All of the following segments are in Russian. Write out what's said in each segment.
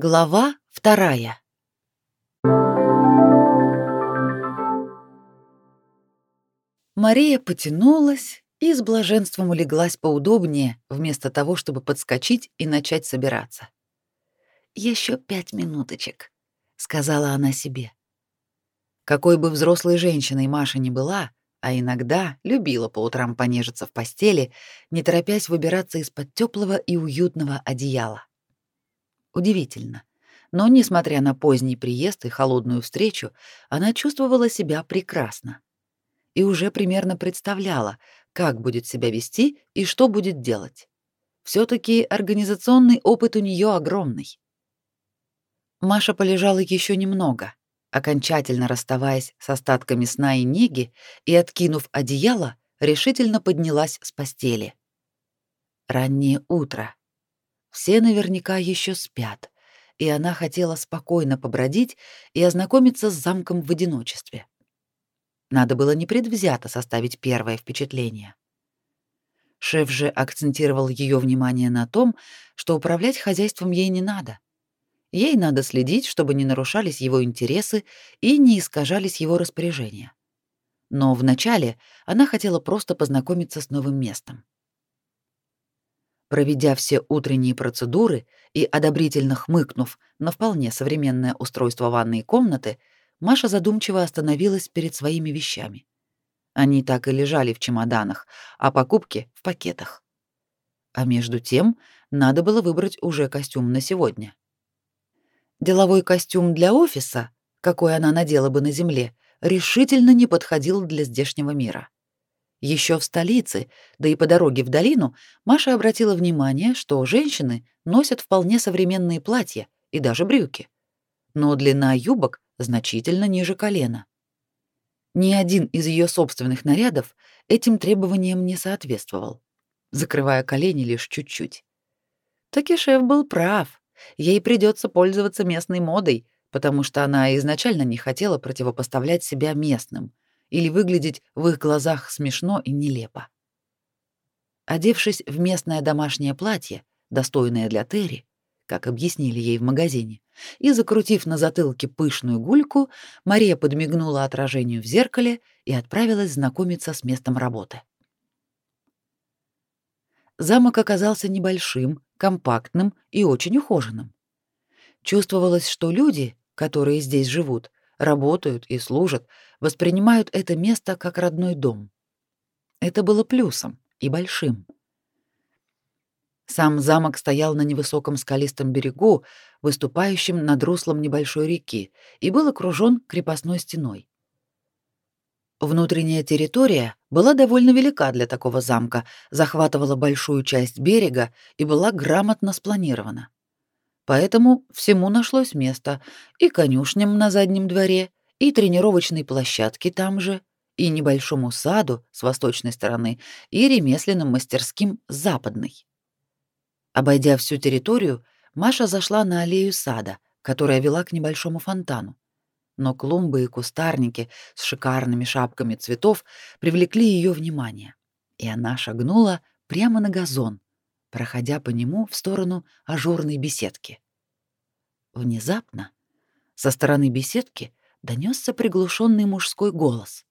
Глава вторая. Мария потянулась и с блаженством улеглась поудобнее, вместо того, чтобы подскочить и начать собираться. Еще пять минуточек», — сказала она себе. Какой бы взрослой женщиной Маша ни была, а иногда любила по утрам понежиться в постели, не торопясь выбираться из-под теплого и уютного одеяла. Удивительно. Но, несмотря на поздний приезд и холодную встречу, она чувствовала себя прекрасно. И уже примерно представляла, как будет себя вести и что будет делать. все таки организационный опыт у нее огромный. Маша полежала еще немного, окончательно расставаясь с остатками сна и неги, и, откинув одеяло, решительно поднялась с постели. Раннее утро. Все наверняка еще спят, и она хотела спокойно побродить и ознакомиться с замком в одиночестве. Надо было непредвзято составить первое впечатление. Шеф же акцентировал ее внимание на том, что управлять хозяйством ей не надо. Ей надо следить, чтобы не нарушались его интересы и не искажались его распоряжения. Но вначале она хотела просто познакомиться с новым местом. Проведя все утренние процедуры и одобрительно хмыкнув на вполне современное устройство ванной комнаты, Маша задумчиво остановилась перед своими вещами. Они так и лежали в чемоданах, а покупки — в пакетах. А между тем надо было выбрать уже костюм на сегодня. Деловой костюм для офиса, какой она надела бы на земле, решительно не подходил для здешнего мира. Еще в столице, да и по дороге в долину, Маша обратила внимание, что женщины носят вполне современные платья и даже брюки. Но длина юбок значительно ниже колена. Ни один из ее собственных нарядов этим требованиям не соответствовал, закрывая колени лишь чуть-чуть. Таки шеф был прав. Ей придется пользоваться местной модой, потому что она изначально не хотела противопоставлять себя местным — или выглядеть в их глазах смешно и нелепо. Одевшись в местное домашнее платье, достойное для Терри, как объяснили ей в магазине, и закрутив на затылке пышную гульку, Мария подмигнула отражению в зеркале и отправилась знакомиться с местом работы. Замок оказался небольшим, компактным и очень ухоженным. Чувствовалось, что люди, которые здесь живут, работают и служат, воспринимают это место как родной дом. Это было плюсом и большим. Сам замок стоял на невысоком скалистом берегу, выступающем над руслом небольшой реки, и был окружен крепостной стеной. Внутренняя территория была довольно велика для такого замка, захватывала большую часть берега и была грамотно спланирована. Поэтому всему нашлось место и конюшням на заднем дворе, и тренировочной площадке там же, и небольшому саду с восточной стороны, и ремесленным мастерским с западной. Обойдя всю территорию, Маша зашла на аллею сада, которая вела к небольшому фонтану. Но клумбы и кустарники с шикарными шапками цветов привлекли ее внимание, и она шагнула прямо на газон, проходя по нему в сторону ажурной беседки. Внезапно со стороны беседки донесся приглушенный мужской голос.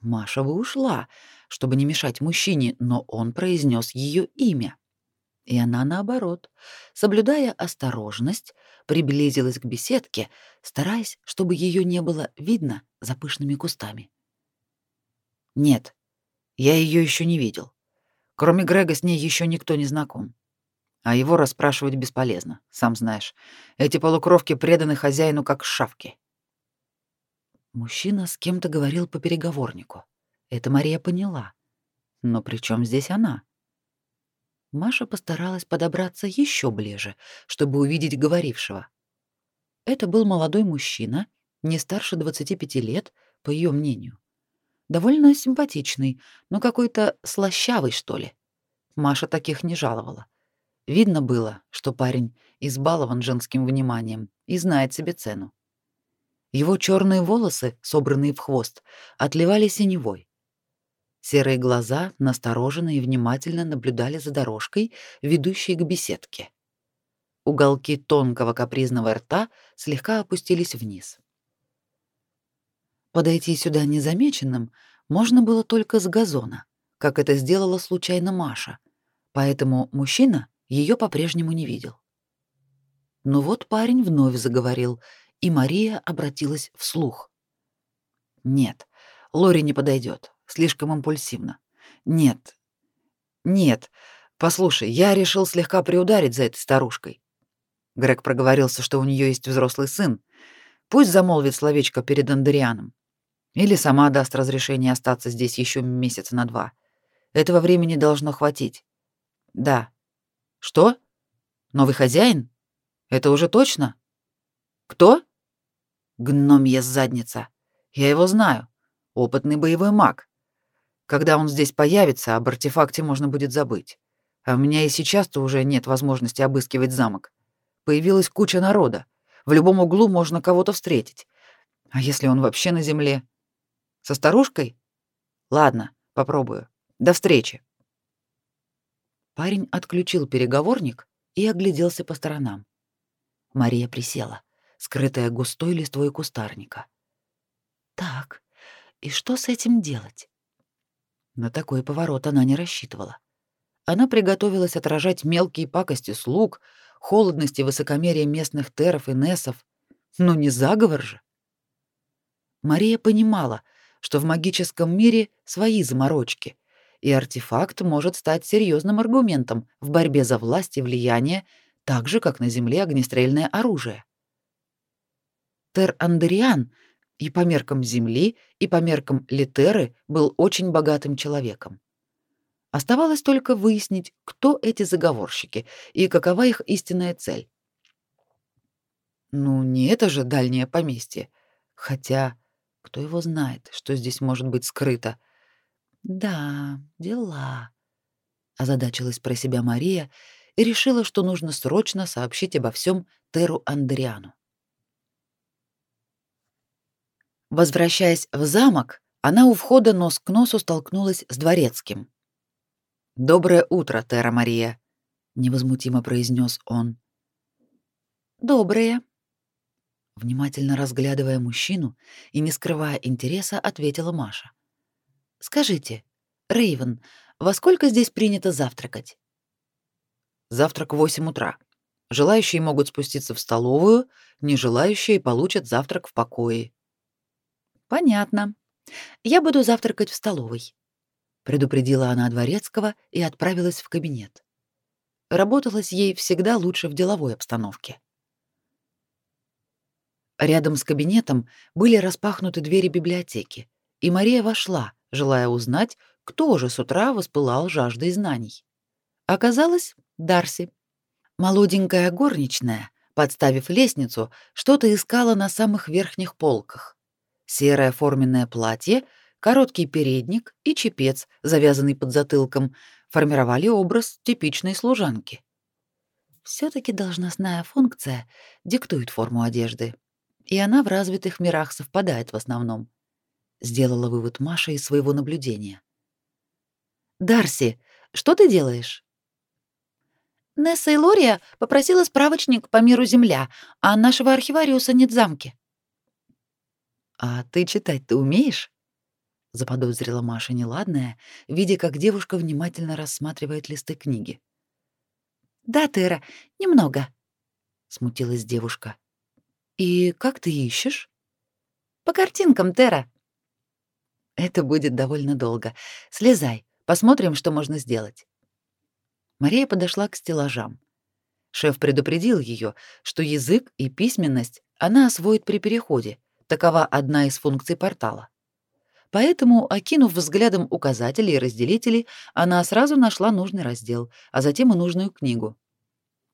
Маша бы ушла, чтобы не мешать мужчине, но он произнес ее имя. И она, наоборот, соблюдая осторожность, приблизилась к беседке, стараясь, чтобы ее не было видно за пышными кустами. Нет, я ее еще не видел. Кроме Грега с ней еще никто не знаком. А его расспрашивать бесполезно, сам знаешь. Эти полукровки преданы хозяину как шавки. Мужчина с кем-то говорил по переговорнику. Это Мария поняла. Но при чем здесь она? Маша постаралась подобраться еще ближе, чтобы увидеть говорившего. Это был молодой мужчина, не старше 25 лет, по ее мнению довольно симпатичный, но какой-то слащавый, что ли. Маша таких не жаловала. Видно было, что парень избалован женским вниманием и знает себе цену. Его черные волосы, собранные в хвост, отливали синевой. Серые глаза настороженно и внимательно наблюдали за дорожкой, ведущей к беседке. Уголки тонкого капризного рта слегка опустились вниз. Подойти сюда незамеченным можно было только с газона, как это сделала случайно Маша, поэтому мужчина ее по-прежнему не видел. Но вот парень вновь заговорил, и Мария обратилась вслух. «Нет, Лори не подойдет, слишком импульсивно. Нет, нет, послушай, я решил слегка приударить за этой старушкой. Грег проговорился, что у нее есть взрослый сын. Пусть замолвит словечко перед Андерианом. Или сама даст разрешение остаться здесь еще месяца на два. Этого времени должно хватить. Да. Что? Новый хозяин? Это уже точно? Кто? Гномья задница. Я его знаю. Опытный боевой маг. Когда он здесь появится, об артефакте можно будет забыть. А у меня и сейчас-то уже нет возможности обыскивать замок. Появилась куча народа. В любом углу можно кого-то встретить. А если он вообще на земле? Со старушкой? Ладно, попробую. До встречи. Парень отключил переговорник и огляделся по сторонам. Мария присела, скрытая густой листвой кустарника. Так, и что с этим делать? На такой поворот она не рассчитывала. Она приготовилась отражать мелкие пакости слуг, холодность и высокомерие местных теров и несов. Но не заговор же. Мария понимала, что в магическом мире свои заморочки, и артефакт может стать серьезным аргументом в борьбе за власть и влияние, так же, как на Земле огнестрельное оружие. Тер-Андериан и по меркам Земли, и по меркам Литеры был очень богатым человеком. Оставалось только выяснить, кто эти заговорщики и какова их истинная цель. Ну, не это же дальнее поместье. Хотя кто его знает, что здесь может быть скрыто? Да, дела. Озадачилась про себя Мария и решила, что нужно срочно сообщить обо всем Теру Андриану. Возвращаясь в замок, она у входа нос к носу столкнулась с дворецким. «Доброе утро, Тера Мария», — невозмутимо произнес он. «Доброе», Внимательно разглядывая мужчину и не скрывая интереса, ответила Маша. Скажите, Рейвен, во сколько здесь принято завтракать? Завтрак в 8 утра. Желающие могут спуститься в столовую, нежелающие получат завтрак в покое. Понятно. Я буду завтракать в столовой, предупредила она дворецкого и отправилась в кабинет. Работалось ей всегда лучше в деловой обстановке. Рядом с кабинетом были распахнуты двери библиотеки, и Мария вошла, желая узнать, кто же с утра воспылал жаждой знаний. Оказалось, Дарси. Молоденькая горничная, подставив лестницу, что-то искала на самых верхних полках. Серое форменное платье, короткий передник и чепец, завязанный под затылком, формировали образ типичной служанки. все таки должностная функция диктует форму одежды и она в развитых мирах совпадает в основном. Сделала вывод Маша из своего наблюдения. Дарси, что ты делаешь? Несса и Лория попросила справочник по миру Земля, а нашего архивариуса нет в замке. А ты читать ты умеешь? заподозрила Маша неладное, видя, как девушка внимательно рассматривает листы книги. Да, Тера, немного, смутилась девушка. И как ты ищешь? По картинкам, Тера. Это будет довольно долго. Слезай, посмотрим, что можно сделать. Мария подошла к стеллажам. Шеф предупредил ее, что язык и письменность она освоит при переходе. Такова одна из функций портала. Поэтому, окинув взглядом указатели и разделители, она сразу нашла нужный раздел, а затем и нужную книгу.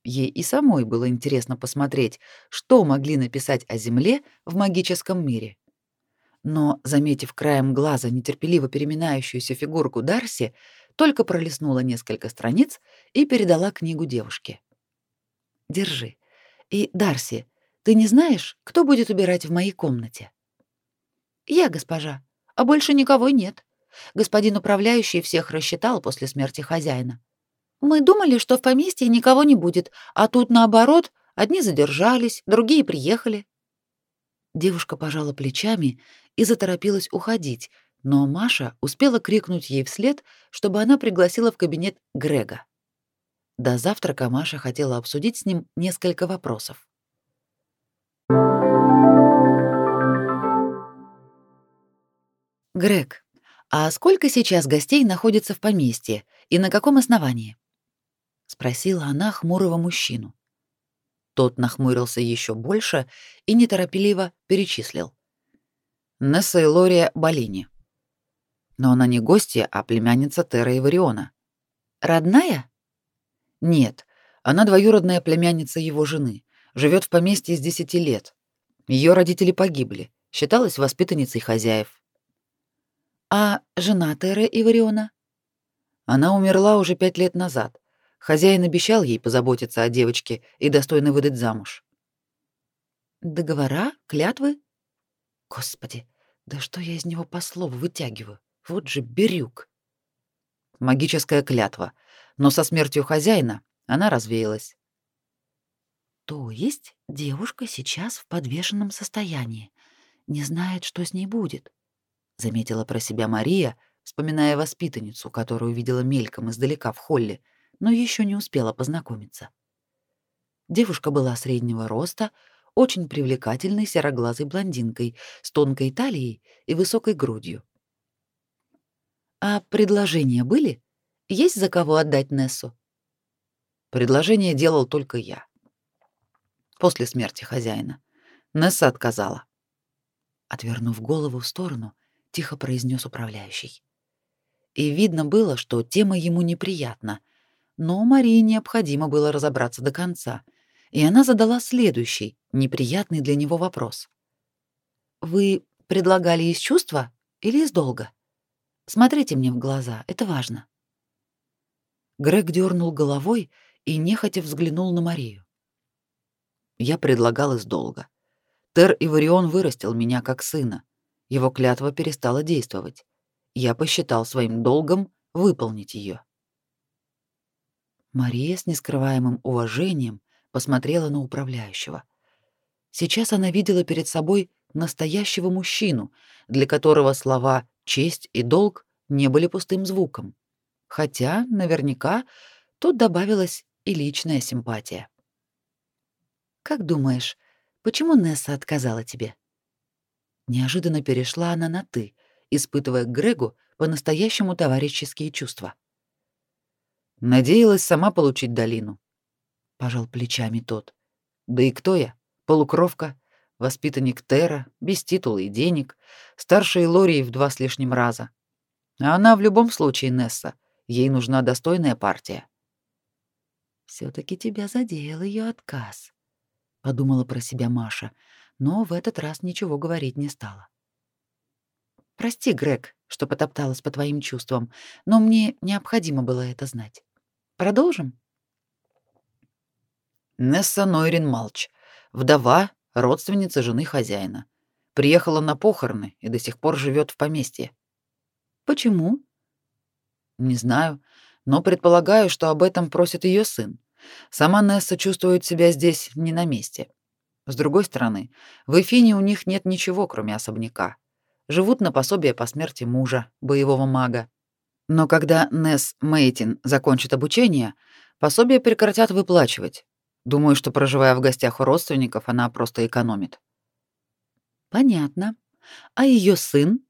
Ей и самой было интересно посмотреть, что могли написать о Земле в магическом мире. Но, заметив краем глаза нетерпеливо переминающуюся фигурку Дарси, только пролистнула несколько страниц и передала книгу девушке. «Держи. И, Дарси, ты не знаешь, кто будет убирать в моей комнате?» «Я, госпожа, а больше никого нет. Господин управляющий всех рассчитал после смерти хозяина. Мы думали, что в поместье никого не будет, а тут наоборот, одни задержались, другие приехали. Девушка пожала плечами и заторопилась уходить, но Маша успела крикнуть ей вслед, чтобы она пригласила в кабинет Грега. До завтрака Маша хотела обсудить с ним несколько вопросов. Грег, а сколько сейчас гостей находится в поместье и на каком основании? Спросила она хмурого мужчину. Тот нахмурился еще больше и неторопеливо перечислил. Несса и Лория Болини. Но она не гостья, а племянница Тера и Вариона. Родная? Нет, она двоюродная племянница его жены, живет в поместье с десяти лет. Ее родители погибли, считалась воспитанницей хозяев. А жена Теры и Вариона? Она умерла уже пять лет назад. Хозяин обещал ей позаботиться о девочке и достойно выдать замуж. Договора, клятвы? Господи, да что я из него по слову вытягиваю? Вот же берюк. Магическая клятва, но со смертью хозяина она развеялась. То есть девушка сейчас в подвешенном состоянии, не знает, что с ней будет, заметила про себя Мария, вспоминая воспитанницу, которую видела мельком издалека в холле но еще не успела познакомиться. Девушка была среднего роста, очень привлекательной сероглазой блондинкой с тонкой талией и высокой грудью. А предложения были? Есть за кого отдать Нессу? Предложение делал только я. После смерти хозяина. Несса отказала. Отвернув голову в сторону, тихо произнес управляющий. И видно было, что тема ему неприятна, но Марии необходимо было разобраться до конца, и она задала следующий, неприятный для него вопрос. «Вы предлагали из чувства или из долга? Смотрите мне в глаза, это важно». Грег дернул головой и нехотя взглянул на Марию. Я предлагал из долга. Тер Иварион вырастил меня как сына. Его клятва перестала действовать. Я посчитал своим долгом выполнить ее. Мария с нескрываемым уважением посмотрела на управляющего. Сейчас она видела перед собой настоящего мужчину, для которого слова честь и долг не были пустым звуком. Хотя, наверняка, тут добавилась и личная симпатия. Как думаешь, почему Несса отказала тебе? Неожиданно перешла она на ты, испытывая к Грегу по-настоящему товарищеские чувства. Надеялась сама получить долину. Пожал плечами тот. Да и кто я? Полукровка, воспитанник Тера, без титула и денег, старший Лории в два с лишним раза. А она в любом случае Несса. Ей нужна достойная партия. все таки тебя задел ее отказ, подумала про себя Маша, но в этот раз ничего говорить не стала. Прости, Грег, что потопталась по твоим чувствам, но мне необходимо было это знать. Продолжим? Несса Нойрин Малч, вдова, родственница жены хозяина. Приехала на похороны и до сих пор живет в поместье. Почему? Не знаю, но предполагаю, что об этом просит ее сын. Сама Несса чувствует себя здесь не на месте. С другой стороны, в Эфине у них нет ничего, кроме особняка. Живут на пособие по смерти мужа, боевого мага. Но когда Несс Мейтин закончит обучение, пособие прекратят выплачивать. Думаю, что проживая в гостях у родственников, она просто экономит. Понятно. А ее сын?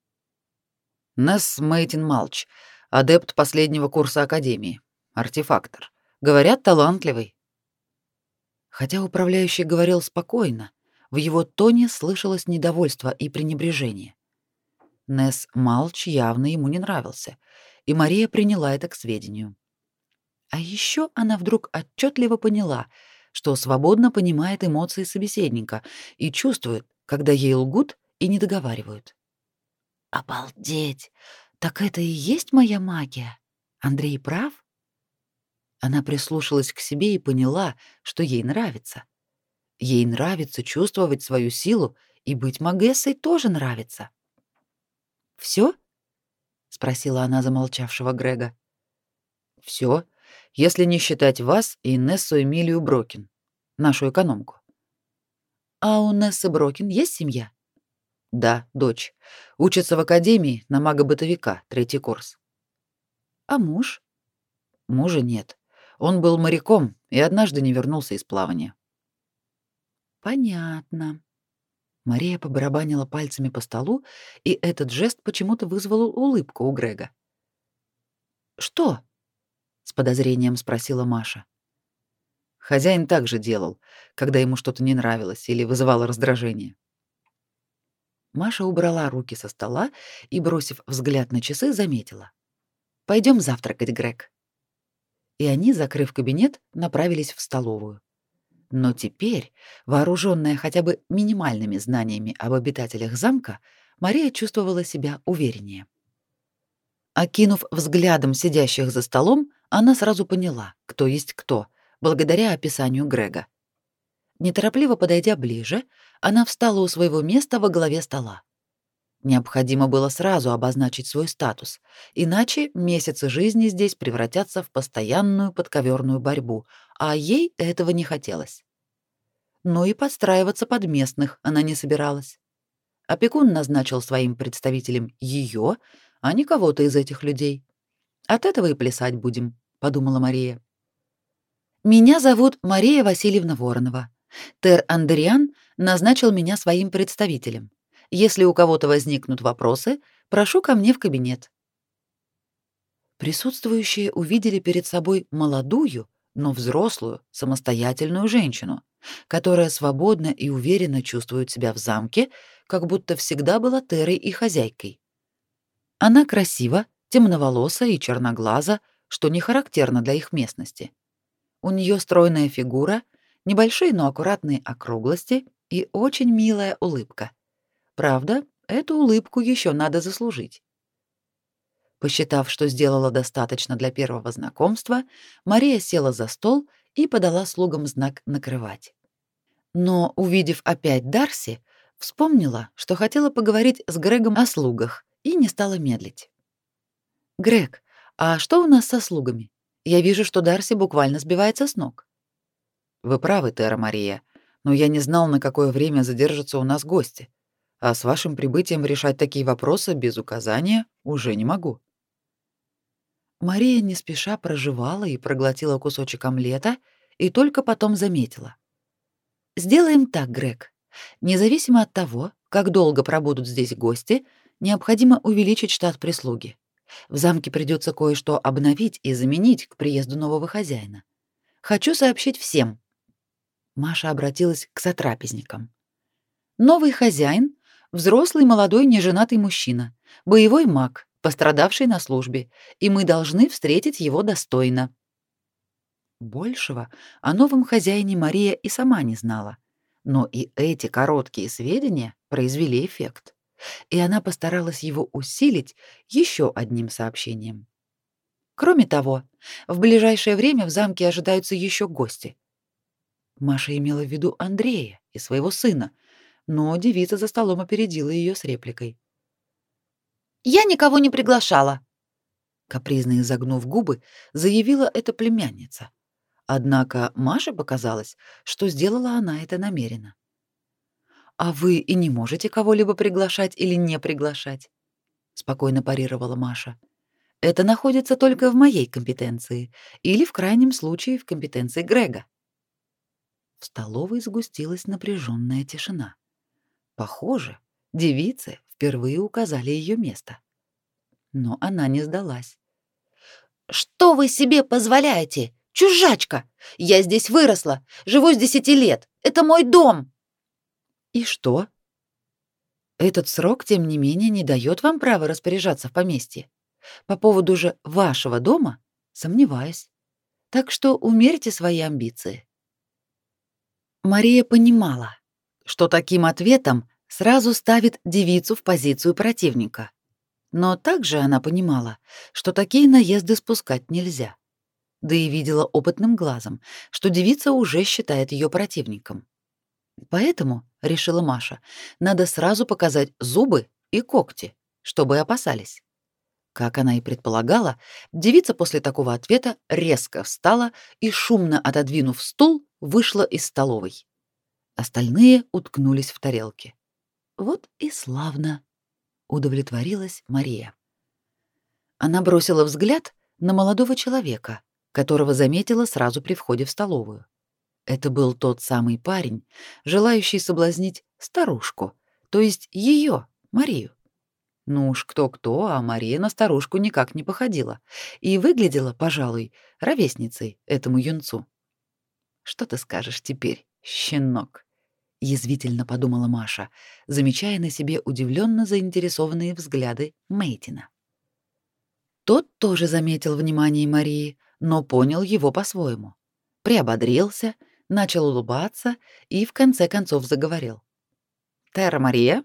Несс Мейтин Малч, адепт последнего курса академии, артефактор. Говорят, талантливый. Хотя управляющий говорил спокойно, в его тоне слышалось недовольство и пренебрежение. Несс Малч явно ему не нравился — и Мария приняла это к сведению. А еще она вдруг отчетливо поняла, что свободно понимает эмоции собеседника и чувствует, когда ей лгут и не договаривают. Обалдеть! Так это и есть моя магия. Андрей прав? Она прислушалась к себе и поняла, что ей нравится. Ей нравится чувствовать свою силу, и быть магессой тоже нравится. Все? Спросила она замолчавшего Грега. Все. если не считать вас и Нессу Эмилию Брокин, нашу экономку. А у Нессы Брокин есть семья? Да, дочь. Учится в академии на мага-бытовика, третий курс. А муж? Мужа нет. Он был моряком и однажды не вернулся из плавания. Понятно. Мария побарабанила пальцами по столу, и этот жест почему-то вызвал улыбку у Грега. Что? с подозрением спросила Маша. Хозяин также делал, когда ему что-то не нравилось или вызывало раздражение. Маша убрала руки со стола и, бросив взгляд на часы, заметила: "Пойдем завтракать, Грег". И они, закрыв кабинет, направились в столовую. Но теперь, вооруженная хотя бы минимальными знаниями об обитателях замка, Мария чувствовала себя увереннее. Окинув взглядом сидящих за столом, она сразу поняла, кто есть кто, благодаря описанию Грега. Неторопливо подойдя ближе, она встала у своего места во главе стола. Необходимо было сразу обозначить свой статус, иначе месяцы жизни здесь превратятся в постоянную подковерную борьбу, а ей этого не хотелось. Но и подстраиваться под местных она не собиралась. Опекун назначил своим представителем ее, а не кого-то из этих людей. От этого и плясать будем, подумала Мария. Меня зовут Мария Васильевна Воронова. Тер Андриан назначил меня своим представителем. Если у кого-то возникнут вопросы, прошу ко мне в кабинет. Присутствующие увидели перед собой молодую, но взрослую, самостоятельную женщину, которая свободно и уверенно чувствует себя в замке, как будто всегда была Терой и хозяйкой. Она красива, темноволоса и черноглаза, что не характерно для их местности. У нее стройная фигура, небольшие, но аккуратные округлости и очень милая улыбка. Правда, эту улыбку еще надо заслужить. Посчитав, что сделала достаточно для первого знакомства, Мария села за стол и подала слугам знак накрывать. Но, увидев опять Дарси, вспомнила, что хотела поговорить с Грегом о слугах и не стала медлить. «Грег, а что у нас со слугами? Я вижу, что Дарси буквально сбивается с ног». «Вы правы, Тера Мария, но я не знал, на какое время задержатся у нас гости а с вашим прибытием решать такие вопросы без указания уже не могу. Мария не спеша прожевала и проглотила кусочек омлета и только потом заметила. Сделаем так, Грег. Независимо от того, как долго пробудут здесь гости, необходимо увеличить штат прислуги. В замке придется кое-что обновить и заменить к приезду нового хозяина. Хочу сообщить всем. Маша обратилась к сотрапезникам. Новый хозяин Взрослый молодой неженатый мужчина, боевой маг, пострадавший на службе, и мы должны встретить его достойно. Большего о новом хозяине Мария и сама не знала, но и эти короткие сведения произвели эффект, и она постаралась его усилить еще одним сообщением. Кроме того, в ближайшее время в замке ожидаются еще гости. Маша имела в виду Андрея и своего сына, но девица за столом опередила ее с репликой. «Я никого не приглашала», — капризно изогнув губы, заявила эта племянница. Однако Маше показалось, что сделала она это намеренно. «А вы и не можете кого-либо приглашать или не приглашать», — спокойно парировала Маша. «Это находится только в моей компетенции или, в крайнем случае, в компетенции Грега». В столовой сгустилась напряженная тишина. Похоже, девицы впервые указали ее место. Но она не сдалась. «Что вы себе позволяете? Чужачка! Я здесь выросла, живу с десяти лет. Это мой дом!» «И что?» «Этот срок, тем не менее, не дает вам права распоряжаться в поместье. По поводу же вашего дома сомневаюсь. Так что умерьте свои амбиции». Мария понимала, что таким ответом сразу ставит девицу в позицию противника. Но также она понимала, что такие наезды спускать нельзя. Да и видела опытным глазом, что девица уже считает ее противником. Поэтому, решила Маша, надо сразу показать зубы и когти, чтобы опасались. Как она и предполагала, девица после такого ответа резко встала и, шумно отодвинув стул, вышла из столовой. Остальные уткнулись в тарелки. Вот и славно, удовлетворилась Мария. Она бросила взгляд на молодого человека, которого заметила сразу при входе в столовую. Это был тот самый парень, желающий соблазнить старушку, то есть ее, Марию. Ну уж кто-кто, а Мария на старушку никак не походила и выглядела, пожалуй, ровесницей этому юнцу. Что ты скажешь теперь, щенок? Язвительно подумала Маша, замечая на себе удивленно заинтересованные взгляды Мейтина. Тот тоже заметил внимание Марии, но понял его по-своему. Приободрился, начал улыбаться и в конце концов заговорил. «Терра Мария,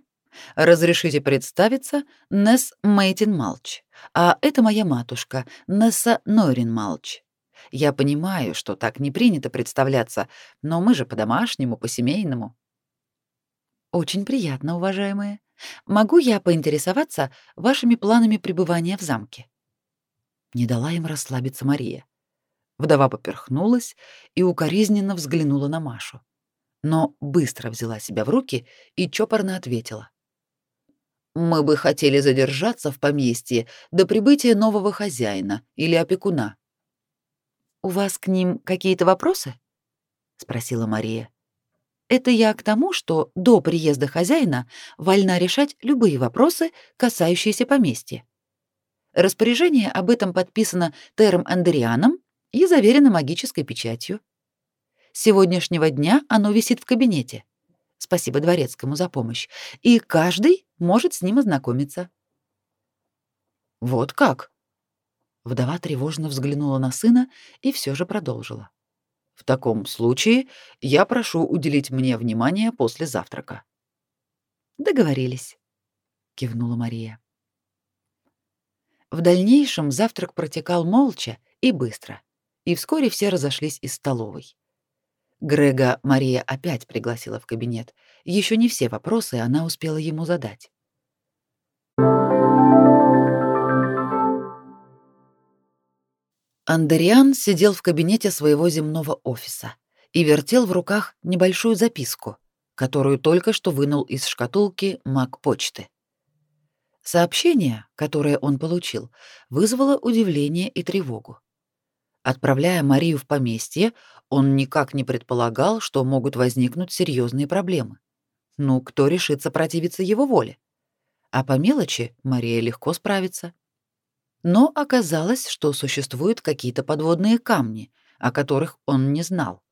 разрешите представиться, Несс Мейтин Малч, а это моя матушка, Несса Нойрин Малч. Я понимаю, что так не принято представляться, но мы же по-домашнему, по-семейному». «Очень приятно, уважаемые. Могу я поинтересоваться вашими планами пребывания в замке?» Не дала им расслабиться Мария. Вдова поперхнулась и укоризненно взглянула на Машу. Но быстро взяла себя в руки и чопорно ответила. «Мы бы хотели задержаться в поместье до прибытия нового хозяина или опекуна». «У вас к ним какие-то вопросы?» — спросила Мария. «Это я к тому, что до приезда хозяина вольна решать любые вопросы, касающиеся поместья. Распоряжение об этом подписано Тером Андерианом и заверено магической печатью. С сегодняшнего дня оно висит в кабинете. Спасибо дворецкому за помощь. И каждый может с ним ознакомиться. Вот как? Вдова тревожно взглянула на сына и все же продолжила. В таком случае я прошу уделить мне внимание после завтрака. Договорились, кивнула Мария. В дальнейшем завтрак протекал молча и быстро и вскоре все разошлись из столовой. Грега Мария опять пригласила в кабинет. Еще не все вопросы она успела ему задать. Андериан сидел в кабинете своего земного офиса и вертел в руках небольшую записку, которую только что вынул из шкатулки маг почты. Сообщение, которое он получил, вызвало удивление и тревогу. Отправляя Марию в поместье, он никак не предполагал, что могут возникнуть серьезные проблемы. Ну, кто решится противиться его воле? А по мелочи Мария легко справится. Но оказалось, что существуют какие-то подводные камни, о которых он не знал.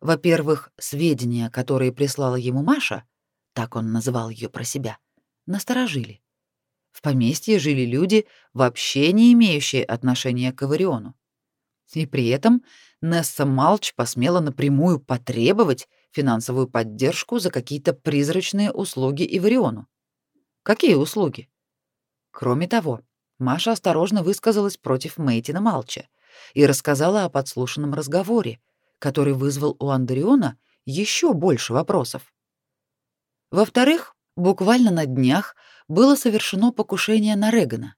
Во-первых, сведения, которые прислала ему Маша, так он называл ее про себя, насторожили. В поместье жили люди, вообще не имеющие отношения к Авариону. И при этом Несса Малч посмела напрямую потребовать финансовую поддержку за какие-то призрачные услуги Ивариону. Какие услуги? Кроме того, Маша осторожно высказалась против Мейтина Малча и рассказала о подслушанном разговоре, который вызвал у Андреона еще больше вопросов. Во-вторых, буквально на днях было совершено покушение на Регана.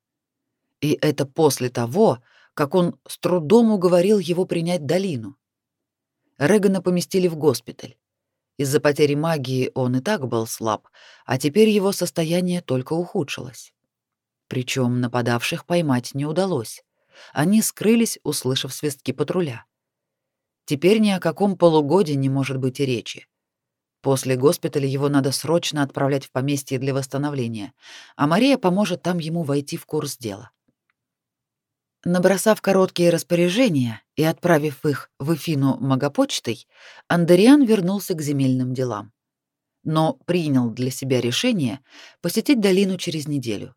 И это после того, как он с трудом уговорил его принять долину. Регана поместили в госпиталь. Из-за потери магии он и так был слаб, а теперь его состояние только ухудшилось. Причем нападавших поймать не удалось. Они скрылись, услышав свистки патруля. Теперь ни о каком полугодии не может быть и речи. После госпиталя его надо срочно отправлять в поместье для восстановления, а Мария поможет там ему войти в курс дела. Набросав короткие распоряжения и отправив их в Эфину магопочтой, Андериан вернулся к земельным делам. Но принял для себя решение посетить долину через неделю.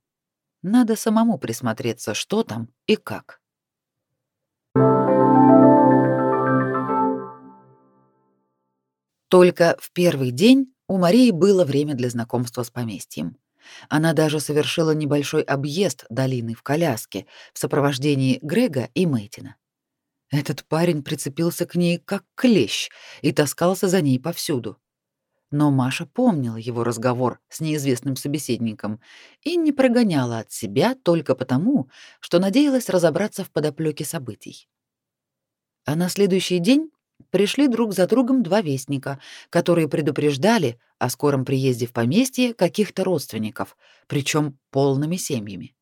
Надо самому присмотреться, что там и как. Только в первый день у Марии было время для знакомства с поместьем. Она даже совершила небольшой объезд долины в коляске в сопровождении Грега и Мэйтина. Этот парень прицепился к ней как клещ и таскался за ней повсюду. Но Маша помнила его разговор с неизвестным собеседником и не прогоняла от себя только потому, что надеялась разобраться в подоплеке событий. А на следующий день пришли друг за другом два вестника, которые предупреждали о скором приезде в поместье каких-то родственников, причем полными семьями.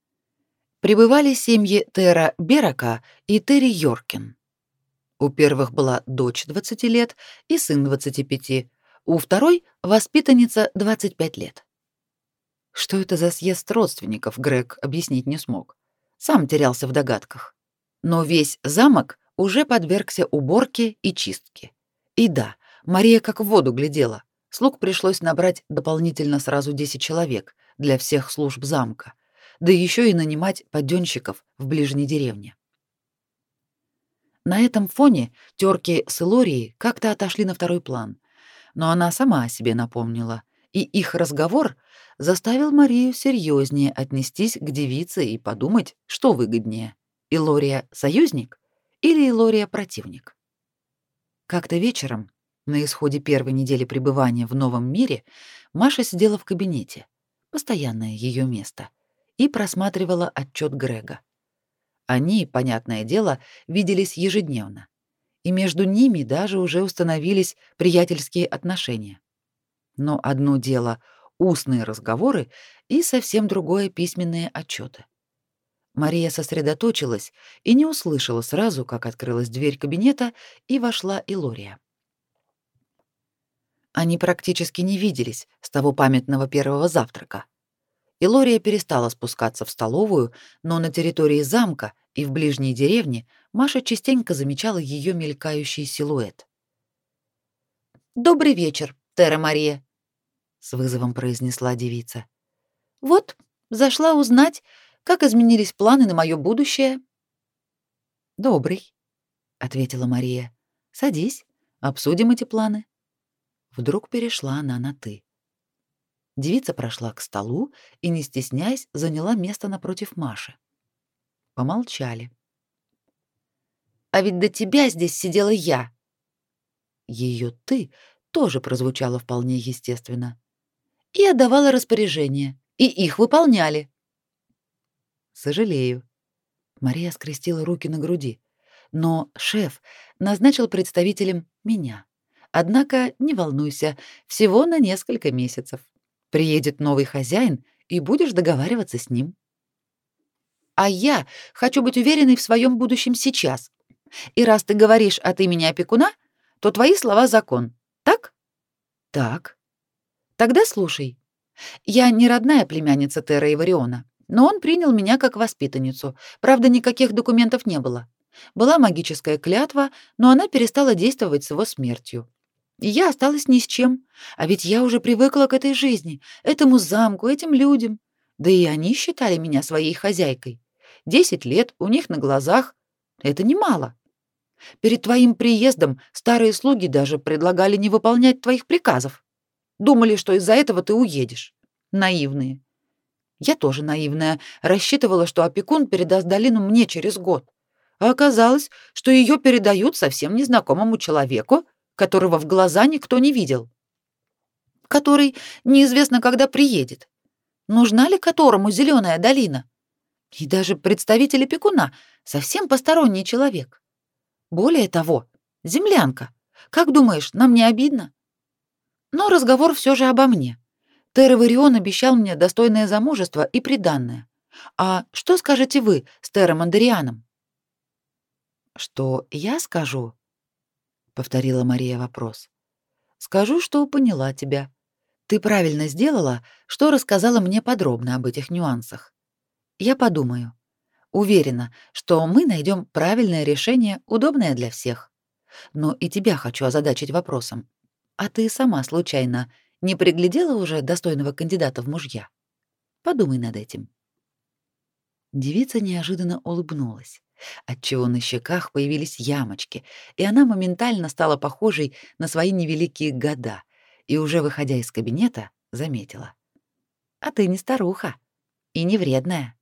Прибывали семьи Тера Берака и Терри Йоркин. У первых была дочь 20 лет и сын 25, у второй — воспитанница 25 лет. Что это за съезд родственников, Грег объяснить не смог. Сам терялся в догадках. Но весь замок уже подвергся уборке и чистке. И да, Мария как в воду глядела. Слуг пришлось набрать дополнительно сразу 10 человек для всех служб замка, да еще и нанимать поддёнщиков в ближней деревне. На этом фоне терки с Илорией как-то отошли на второй план, но она сама о себе напомнила, и их разговор заставил Марию серьезнее отнестись к девице и подумать, что выгоднее: Илория союзник или Илория противник. Как-то вечером, на исходе первой недели пребывания в новом мире, Маша сидела в кабинете, постоянное ее место, и просматривала отчет Грега. Они, понятное дело, виделись ежедневно, и между ними даже уже установились приятельские отношения. Но одно дело устные разговоры и совсем другое письменные отчеты. Мария сосредоточилась и не услышала сразу, как открылась дверь кабинета и вошла Илория. Они практически не виделись с того памятного первого завтрака. Илория перестала спускаться в столовую, но на территории замка и в ближней деревне Маша частенько замечала ее мелькающий силуэт. «Добрый вечер, Тера Мария», — с вызовом произнесла девица. «Вот, зашла узнать, как изменились планы на мое будущее? Добрый, ответила Мария. Садись, обсудим эти планы. Вдруг перешла она на ты. Девица прошла к столу и, не стесняясь, заняла место напротив Маши. Помолчали. А ведь до тебя здесь сидела я. Ее ты тоже прозвучало вполне естественно. И отдавала распоряжения, и их выполняли. Сожалею. Мария скрестила руки на груди. Но шеф назначил представителем меня. Однако не волнуйся, всего на несколько месяцев. Приедет новый хозяин, и будешь договариваться с ним. А я хочу быть уверенной в своем будущем сейчас. И раз ты говоришь от имени опекуна, то твои слова закон. Так? Так. Тогда слушай. Я не родная племянница Терра и Вариона. Но он принял меня как воспитанницу. Правда, никаких документов не было. Была магическая клятва, но она перестала действовать с его смертью. И я осталась ни с чем. А ведь я уже привыкла к этой жизни, этому замку, этим людям. Да и они считали меня своей хозяйкой. Десять лет у них на глазах. Это немало. Перед твоим приездом старые слуги даже предлагали не выполнять твоих приказов. Думали, что из-за этого ты уедешь. Наивные. Я тоже наивная, рассчитывала, что опекун передаст долину мне через год. А оказалось, что ее передают совсем незнакомому человеку, которого в глаза никто не видел. Который неизвестно когда приедет. Нужна ли которому зеленая долина? И даже представитель опекуна совсем посторонний человек. Более того, землянка. Как думаешь, нам не обидно? Но разговор все же обо мне. Терраварион обещал мне достойное замужество и приданное. А что скажете вы с Тером Андерианом? Что я скажу? повторила Мария вопрос. Скажу, что поняла тебя. Ты правильно сделала, что рассказала мне подробно об этих нюансах. Я подумаю. Уверена, что мы найдем правильное решение, удобное для всех. Но и тебя хочу озадачить вопросом. А ты сама случайно не приглядела уже достойного кандидата в мужья? Подумай над этим. Девица неожиданно улыбнулась, отчего на щеках появились ямочки, и она моментально стала похожей на свои невеликие года, и уже выходя из кабинета, заметила: "А ты не старуха и не вредная".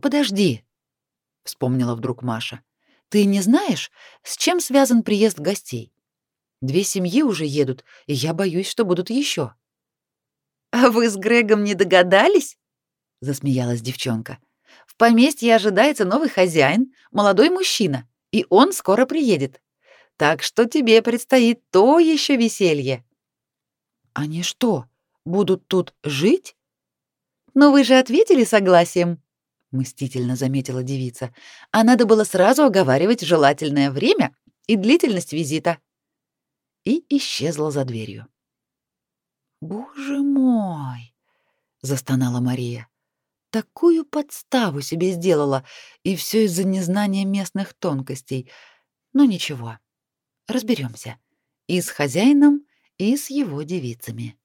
"Подожди", вспомнила вдруг Маша. "Ты не знаешь, с чем связан приезд гостей? Две семьи уже едут, и я боюсь, что будут еще. А вы с Грегом не догадались? засмеялась девчонка. В поместье ожидается новый хозяин, молодой мужчина, и он скоро приедет. Так что тебе предстоит то еще веселье. Они что, будут тут жить? Но вы же ответили согласием, мстительно заметила девица. А надо было сразу оговаривать желательное время и длительность визита. И исчезла за дверью. Боже мой, застонала Мария. Такую подставу себе сделала, и все из-за незнания местных тонкостей. Но ничего. разберемся И с хозяином, и с его девицами.